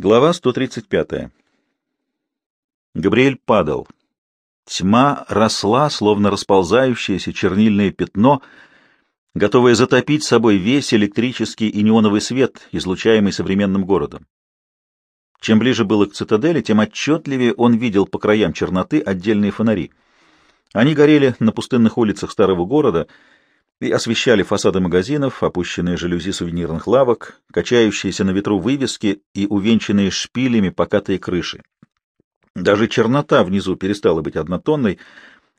Глава 135. Габриэль падал. Тьма росла, словно расползающееся чернильное пятно, готовое затопить собой весь электрический и неоновый свет, излучаемый современным городом. Чем ближе было к цитадели, тем отчетливее он видел по краям черноты отдельные фонари. Они горели на пустынных улицах старого города — и освещали фасады магазинов, опущенные жалюзи сувенирных лавок, качающиеся на ветру вывески и увенчанные шпилями покатые крыши. Даже чернота внизу перестала быть однотонной.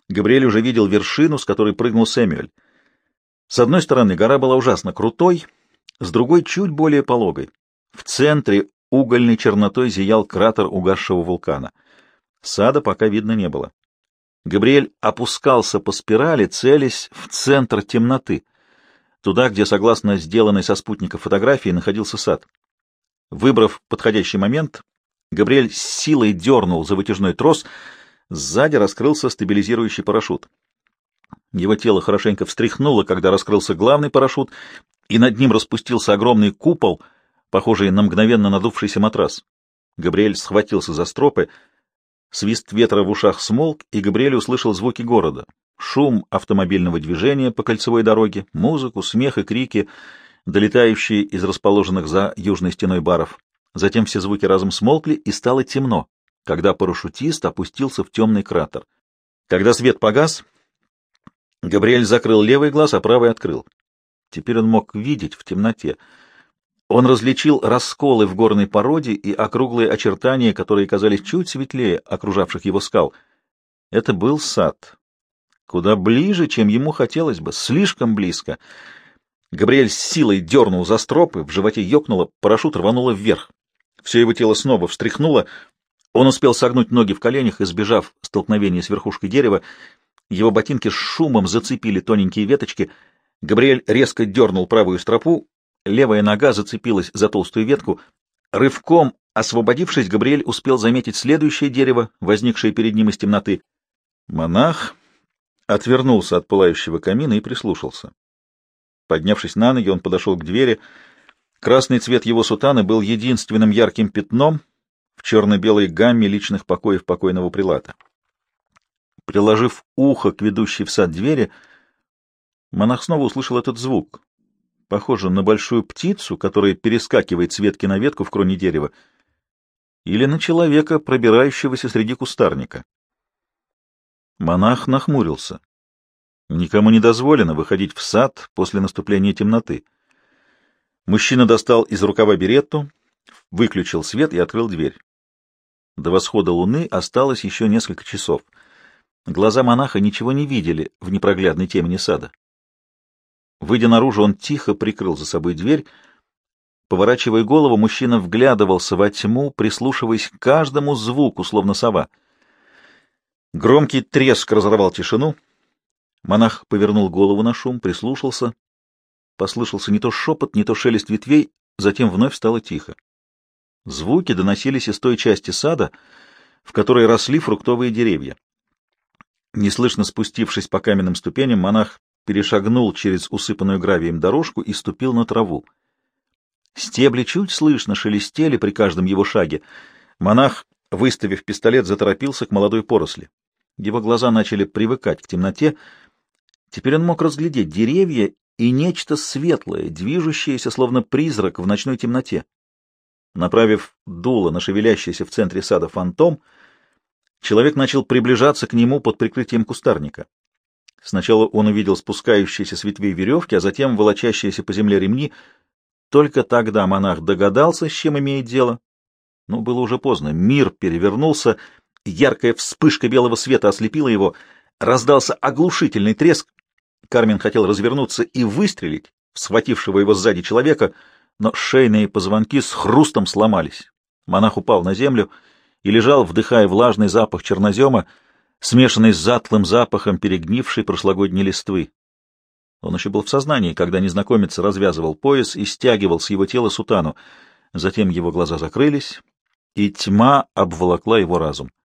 Габриэль уже видел вершину, с которой прыгнул Сэмюэль. С одной стороны гора была ужасно крутой, с другой — чуть более пологой. В центре угольной чернотой зиял кратер угасшего вулкана. Сада пока видно не было. Габриэль опускался по спирали, целясь в центр темноты, туда, где, согласно сделанной со спутника фотографии, находился сад. Выбрав подходящий момент, Габриэль с силой дернул за вытяжной трос, сзади раскрылся стабилизирующий парашют. Его тело хорошенько встряхнуло, когда раскрылся главный парашют, и над ним распустился огромный купол, похожий на мгновенно надувшийся матрас. Габриэль схватился за стропы — Свист ветра в ушах смолк, и Габриэль услышал звуки города. Шум автомобильного движения по кольцевой дороге, музыку, смех и крики, долетающие из расположенных за южной стеной баров. Затем все звуки разом смолкли, и стало темно, когда парашютист опустился в темный кратер. Когда свет погас, Габриэль закрыл левый глаз, а правый открыл. Теперь он мог видеть в темноте — он различил расколы в горной породе и округлые очертания, которые казались чуть светлее окружавших его скал. Это был сад. Куда ближе, чем ему хотелось бы, слишком близко. Габриэль с силой дернул за стропы, в животе ёкнуло, парашют рвануло вверх. Все его тело снова встряхнуло. Он успел согнуть ноги в коленях, избежав столкновения с верхушкой дерева. Его ботинки с шумом зацепили тоненькие веточки. Габриэль резко дернул правую стропу, Левая нога зацепилась за толстую ветку. Рывком освободившись, Габриэль успел заметить следующее дерево, возникшее перед ним из темноты. Монах отвернулся от пылающего камина и прислушался. Поднявшись на ноги, он подошел к двери. Красный цвет его сутаны был единственным ярким пятном в черно-белой гамме личных покоев покойного прилата. Приложив ухо к ведущей в сад двери, монах снова услышал этот звук, похоже на большую птицу, которая перескакивает с ветки на ветку в кроне дерева, или на человека, пробирающегося среди кустарника. Монах нахмурился. Никому не дозволено выходить в сад после наступления темноты. Мужчина достал из рукава беретту, выключил свет и открыл дверь. До восхода луны осталось еще несколько часов. Глаза монаха ничего не видели в непроглядной темени сада. Выйдя наружу, он тихо прикрыл за собой дверь. Поворачивая голову, мужчина вглядывался во тьму, прислушиваясь к каждому звуку, словно сова. Громкий треск разорвал тишину. Монах повернул голову на шум, прислушался. Послышался не то шепот, не то шелест ветвей, затем вновь стало тихо. Звуки доносились из той части сада, в которой росли фруктовые деревья. Неслышно спустившись по каменным ступеням, монах перешагнул через усыпанную гравием дорожку и ступил на траву. Стебли чуть слышно шелестели при каждом его шаге. Монах, выставив пистолет, заторопился к молодой поросли. Его глаза начали привыкать к темноте. Теперь он мог разглядеть деревья и нечто светлое, движущееся, словно призрак в ночной темноте. Направив дуло на шевелящийся в центре сада фантом, человек начал приближаться к нему под прикрытием кустарника. Сначала он увидел спускающиеся с ветвей веревки, а затем волочащиеся по земле ремни. Только тогда монах догадался, с чем имеет дело. Но было уже поздно. Мир перевернулся, яркая вспышка белого света ослепила его, раздался оглушительный треск. Кармен хотел развернуться и выстрелить в схватившего его сзади человека, но шейные позвонки с хрустом сломались. Монах упал на землю и лежал, вдыхая влажный запах чернозема, смешанный с затлым запахом перегнившей прошлогодней листвы. Он еще был в сознании, когда незнакомец развязывал пояс и стягивал с его тела сутану. Затем его глаза закрылись, и тьма обволокла его разум.